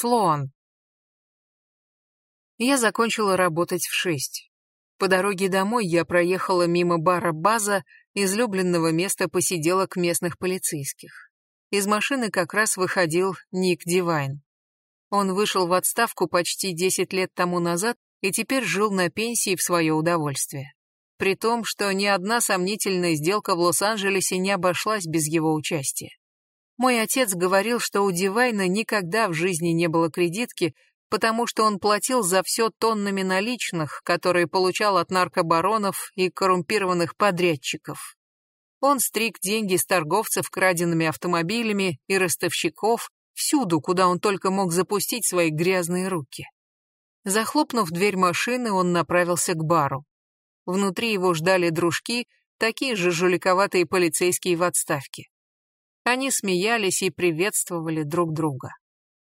Слоан. Я закончила работать в шесть. По дороге домой я проехала мимо бара «База», излюбленного места посиделок местных полицейских. Из машины как раз выходил Ник Дивайн. Он вышел в отставку почти 10 лет тому назад и теперь жил на пенсии в свое удовольствие. При том, что ни одна сомнительная сделка в Лос-Анджелесе не обошлась без его участия. Мой отец говорил, что у Дивайна никогда в жизни не было кредитки, потому что он платил за все тоннами наличных, которые получал от наркобаронов и коррумпированных подрядчиков. Он стриг деньги с торговцев краденными автомобилями и ростовщиков всюду, куда он только мог запустить свои грязные руки. Захлопнув дверь машины, он направился к бару. Внутри его ждали дружки, такие же жуликоватые полицейские в отставке. Они смеялись и приветствовали друг друга.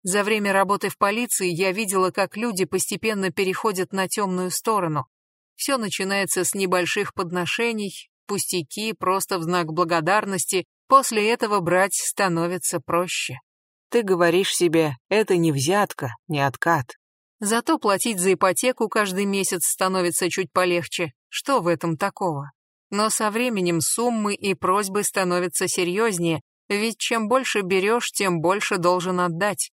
За время работы в полиции я видела, как люди постепенно переходят на темную сторону. Все начинается с небольших подношений, пустяки, просто в знак благодарности, после этого брать становится проще. Ты говоришь себе, это не взятка, не откат. Зато платить за ипотеку каждый месяц становится чуть полегче. Что в этом такого? Но со временем суммы и просьбы становятся серьезнее, ведь чем больше берешь, тем больше должен отдать.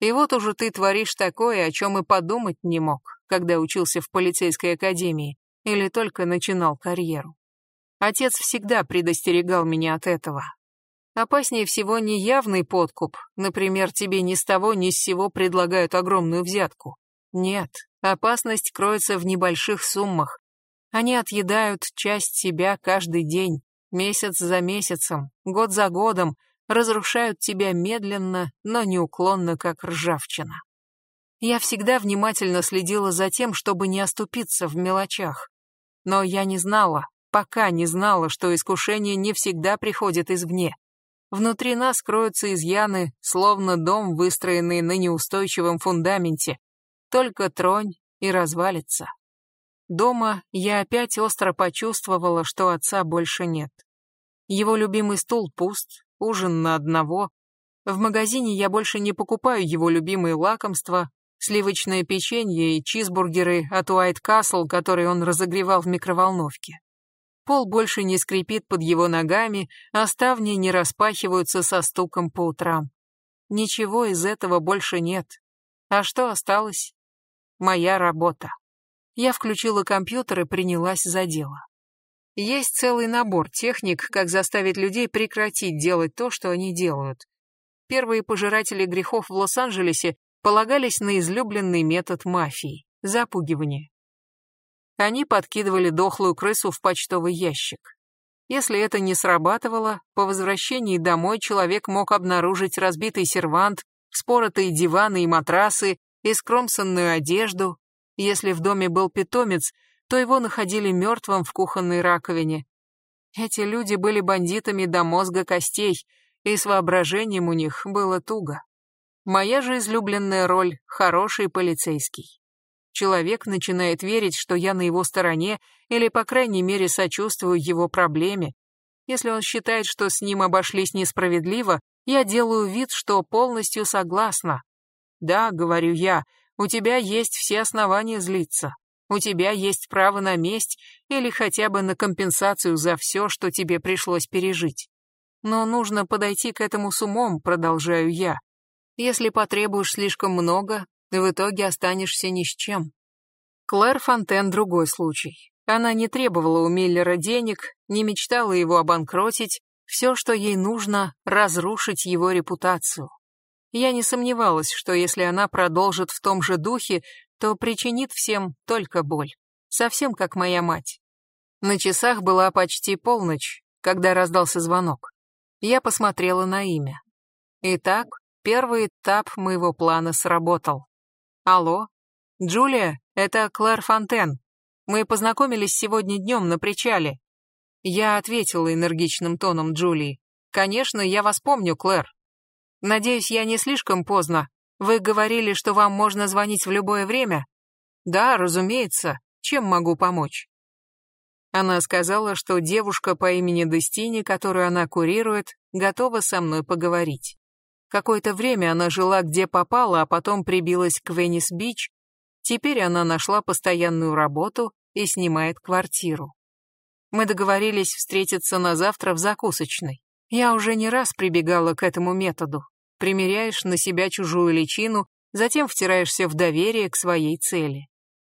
И вот уже ты творишь такое, о чем и подумать не мог, когда учился в полицейской академии или только начинал карьеру. Отец всегда предостерегал меня от этого. Опаснее всего неявный подкуп, например, тебе ни с того ни с сего предлагают огромную взятку. Нет, опасность кроется в небольших суммах. Они отъедают часть себя каждый день, месяц за месяцем, год за годом, разрушают тебя медленно, но неуклонно, как ржавчина. Я всегда внимательно следила за тем, чтобы не оступиться в мелочах. Но я не знала, пока не знала, что искушение не всегда приходит извне. Внутри нас кроются изъяны, словно дом, выстроенный на неустойчивом фундаменте. Только тронь и развалится. Дома я опять остро почувствовала, что отца больше нет. Его любимый стул пуст, ужин на одного. В магазине я больше не покупаю его любимые лакомства, сливочное печенье и чизбургеры от Уайт Касл, которые он разогревал в микроволновке. Пол больше не скрипит под его ногами, а ставни не распахиваются со стуком по утрам. Ничего из этого больше нет. А что осталось? Моя работа. Я включила компьютер и принялась за дело. Есть целый набор техник, как заставить людей прекратить делать то, что они делают. Первые пожиратели грехов в Лос-Анджелесе полагались на излюбленный метод мафии – запугивание. Они подкидывали дохлую крысу в почтовый ящик. Если это не срабатывало, по возвращении домой человек мог обнаружить разбитый сервант, споротые диваны и матрасы, искромсанную одежду. Если в доме был питомец, то его находили мертвым в кухонной раковине. Эти люди были бандитами до мозга костей, и с воображением у них было туго. Моя же излюбленная роль — хороший полицейский. Человек начинает верить, что я на его стороне или, по крайней мере, сочувствую его проблеме. Если он считает, что с ним обошлись несправедливо, я делаю вид, что полностью согласна. Да, говорю я, у тебя есть все основания злиться. У тебя есть право на месть или хотя бы на компенсацию за все, что тебе пришлось пережить. Но нужно подойти к этому с умом, продолжаю я. Если потребуешь слишком много, в итоге останешься ни с чем. Клэр Фонтен другой случай. Она не требовала у Миллера денег, не мечтала его обанкротить, все, что ей нужно, разрушить его репутацию. Я не сомневалась, что если она продолжит в том же духе, то причинит всем только боль. Совсем как моя мать. На часах была почти полночь, когда раздался звонок. Я посмотрела на имя. Итак, первый этап моего плана сработал. Алло? Джулия, это Клэр Фонтен. Мы познакомились сегодня днем на причале. Я ответила энергичным тоном Джулии. Конечно, я вас помню, Клэр. Надеюсь, я не слишком поздно. Вы говорили, что вам можно звонить в любое время? Да, разумеется. Чем могу помочь? Она сказала, что девушка по имени Дестини, которую она курирует, готова со мной поговорить. Какое-то время она жила где попала, а потом прибилась к Веннис-Бич. Теперь она нашла постоянную работу и снимает квартиру. Мы договорились встретиться на завтра в закусочной. Я уже не раз прибегала к этому методу. Примеряешь на себя чужую личину, затем втираешься в доверие к своей цели.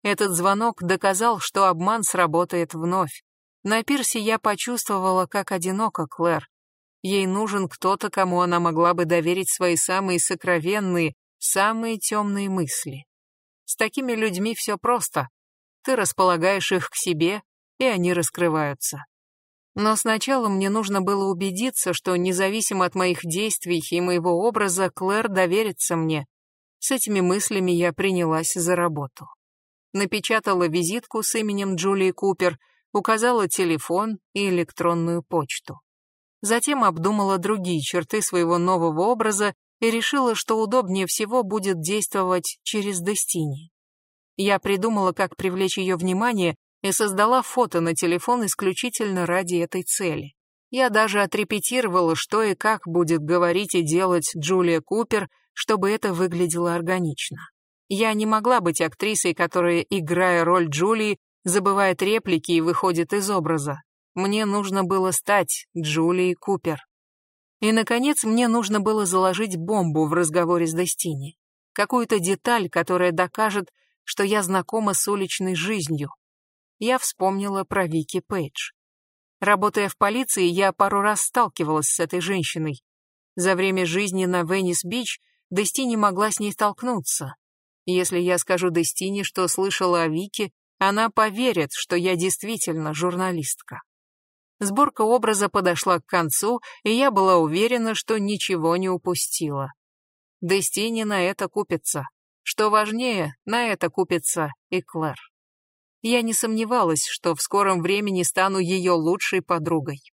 Этот звонок доказал, что обман сработает вновь. На пирсе я почувствовала, как одиноко Клэр. Ей нужен кто-то, кому она могла бы доверить свои самые сокровенные, самые темные мысли. С такими людьми все просто. Ты располагаешь их к себе, и они раскрываются. Но сначала мне нужно было убедиться, что независимо от моих действий и моего образа, Клэр доверится мне. С этими мыслями я принялась за работу напечатала визитку с именем Джулии Купер, указала телефон и электронную почту. Затем обдумала другие черты своего нового образа и решила, что удобнее всего будет действовать через Дестини. Я придумала, как привлечь ее внимание и создала фото на телефон исключительно ради этой цели. Я даже отрепетировала, что и как будет говорить и делать Джулия Купер, чтобы это выглядело органично. Я не могла быть актрисой, которая, играя роль Джулии, забывает реплики и выходит из образа. Мне нужно было стать Джулией Купер. И, наконец, мне нужно было заложить бомбу в разговоре с Дестини. Какую-то деталь, которая докажет, что я знакома с уличной жизнью. Я вспомнила про Вики Пейдж. Работая в полиции, я пару раз сталкивалась с этой женщиной. За время жизни на Веннис-Бич Дестини могла с ней столкнуться, если я скажу Дестине, что слышала о Вике, она поверит, что я действительно журналистка. Сборка образа подошла к концу, и я была уверена, что ничего не упустила. Дестини на это купится. Что важнее, на это купится и Клэр. Я не сомневалась, что в скором времени стану ее лучшей подругой.